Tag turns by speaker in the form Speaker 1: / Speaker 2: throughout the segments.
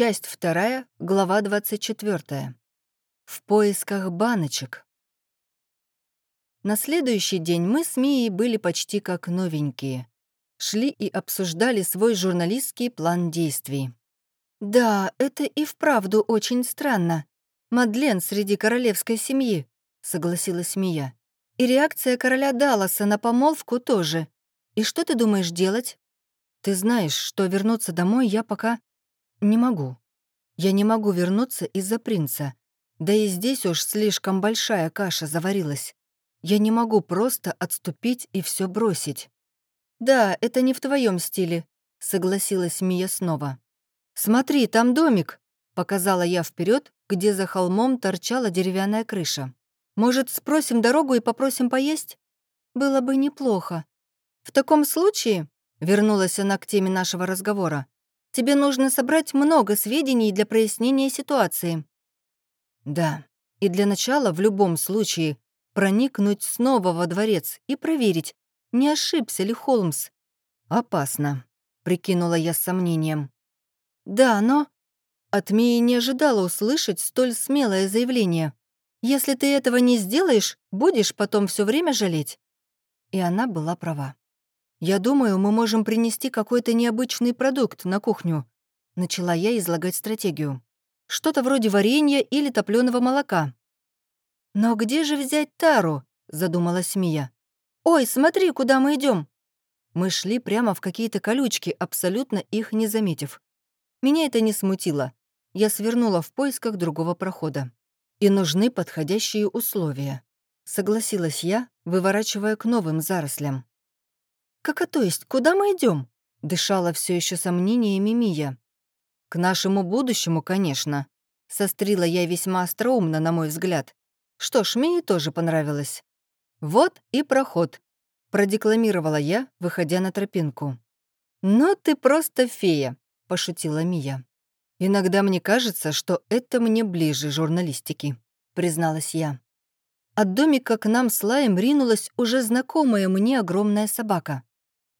Speaker 1: Часть вторая, глава 24. В поисках баночек. На следующий день мы с Мией были почти как новенькие. Шли и обсуждали свой журналистский план действий. «Да, это и вправду очень странно. Мадлен среди королевской семьи», — согласилась Мия. «И реакция короля Далласа на помолвку тоже. И что ты думаешь делать?» «Ты знаешь, что вернуться домой я пока не могу. Я не могу вернуться из-за принца. Да и здесь уж слишком большая каша заварилась. Я не могу просто отступить и все бросить. Да, это не в твоем стиле, согласилась Мия снова. Смотри, там домик, показала я вперед, где за холмом торчала деревянная крыша. Может, спросим дорогу и попросим поесть? Было бы неплохо. В таком случае, вернулась она к теме нашего разговора, Тебе нужно собрать много сведений для прояснения ситуации». «Да, и для начала в любом случае проникнуть снова во дворец и проверить, не ошибся ли Холмс. Опасно», — прикинула я с сомнением. «Да, но...» От Мии не ожидала услышать столь смелое заявление. «Если ты этого не сделаешь, будешь потом все время жалеть». И она была права. «Я думаю, мы можем принести какой-то необычный продукт на кухню», — начала я излагать стратегию. «Что-то вроде варенья или топленого молока». «Но где же взять тару?» — задумалась Мия. «Ой, смотри, куда мы идем. Мы шли прямо в какие-то колючки, абсолютно их не заметив. Меня это не смутило. Я свернула в поисках другого прохода. И нужны подходящие условия. Согласилась я, выворачивая к новым зарослям. «Как, а то есть, куда мы идем? дышала все еще сомнениями Мия. «К нашему будущему, конечно», — сострила я весьма остроумно, на мой взгляд. Что ж, Мии тоже понравилось. «Вот и проход», — продекламировала я, выходя на тропинку. «Ну ты просто фея», — пошутила Мия. «Иногда мне кажется, что это мне ближе журналистики», — призналась я. От домика к нам с Лаем ринулась уже знакомая мне огромная собака.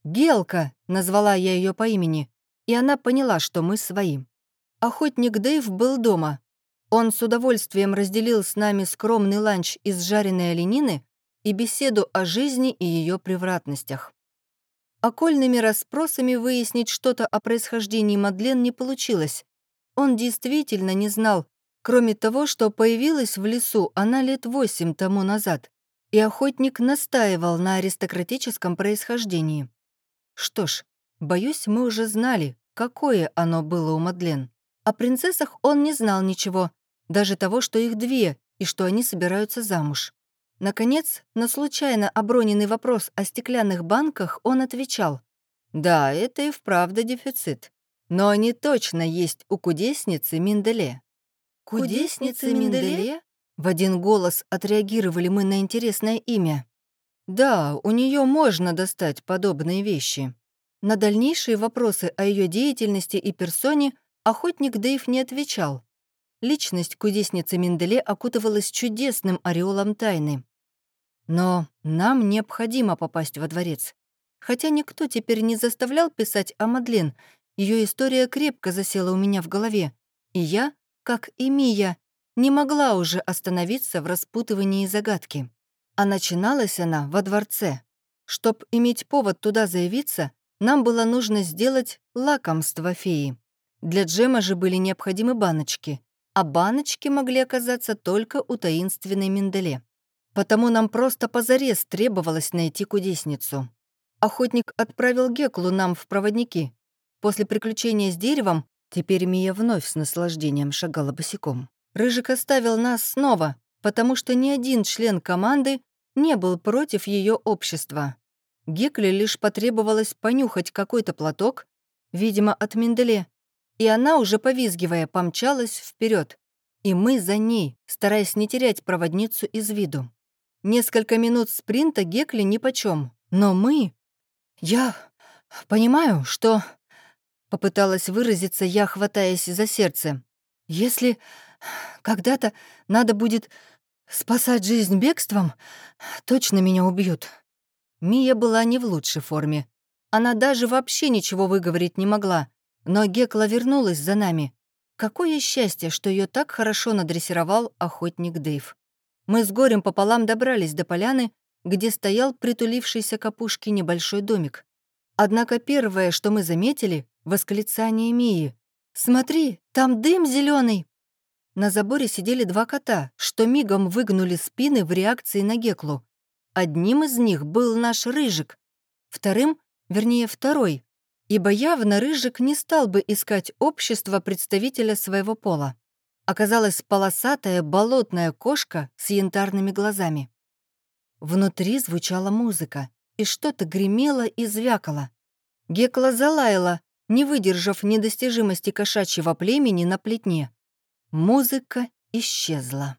Speaker 1: «Гелка!» — назвала я ее по имени, и она поняла, что мы свои. Охотник Дэйв был дома. Он с удовольствием разделил с нами скромный ланч из жареной оленины и беседу о жизни и ее превратностях. Окольными расспросами выяснить что-то о происхождении Мадлен не получилось. Он действительно не знал, кроме того, что появилась в лесу она лет восемь тому назад, и охотник настаивал на аристократическом происхождении. Что ж, боюсь, мы уже знали, какое оно было у Мадлен. О принцессах он не знал ничего, даже того, что их две и что они собираются замуж. Наконец, на случайно оброненный вопрос о стеклянных банках он отвечал. «Да, это и вправду дефицит. Но они точно есть у кудесницы Минделе».
Speaker 2: «Кудесницы Минделе?»
Speaker 1: В один голос отреагировали мы на интересное имя. Да, у нее можно достать подобные вещи. На дальнейшие вопросы о ее деятельности и персоне охотник Дэйв не отвечал. Личность кудесницы Менделе окутывалась чудесным ореолом тайны. Но нам необходимо попасть во дворец. Хотя никто теперь не заставлял писать о Мадлен, ее история крепко засела у меня в голове, и я, как и Мия, не могла уже остановиться в распутывании загадки. А начиналась она во дворце. Чтоб иметь повод туда заявиться, нам было нужно сделать лакомство феи. Для джема же были необходимы баночки, а баночки могли оказаться только у таинственной Менделе. Потому нам просто позарез требовалось найти кудесницу. Охотник отправил Геклу нам в проводники. После приключения с деревом теперь Мия вновь с наслаждением шагала босиком. Рыжик оставил нас снова, потому что ни один член команды не был против ее общества. Гекле лишь потребовалось понюхать какой-то платок, видимо, от Менделе, и она, уже повизгивая, помчалась вперед. И мы за ней, стараясь не терять проводницу из виду. Несколько минут спринта Гекли нипочем, но мы... Я понимаю, что... Попыталась выразиться я, хватаясь за сердце. Если когда-то надо будет Спасать жизнь бегством? Точно меня убьют. Мия была не в лучшей форме. Она даже вообще ничего выговорить не могла. Но Гекла вернулась за нами. Какое счастье, что ее так хорошо надрессировал охотник Дэйв. Мы с горем пополам добрались до поляны, где стоял притулившийся к опушке небольшой домик. Однако первое, что мы заметили — восклицание Мии. «Смотри, там дым зеленый. На заборе сидели два кота, что мигом выгнули спины в реакции на Геклу. Одним из них был наш Рыжик, вторым, вернее, второй, ибо явно Рыжик не стал бы искать общество представителя своего пола. Оказалась полосатая болотная кошка с янтарными глазами. Внутри звучала музыка, и что-то гремело и звякало. Гекла залаяла, не выдержав недостижимости кошачьего племени на плетне. Музыка исчезла.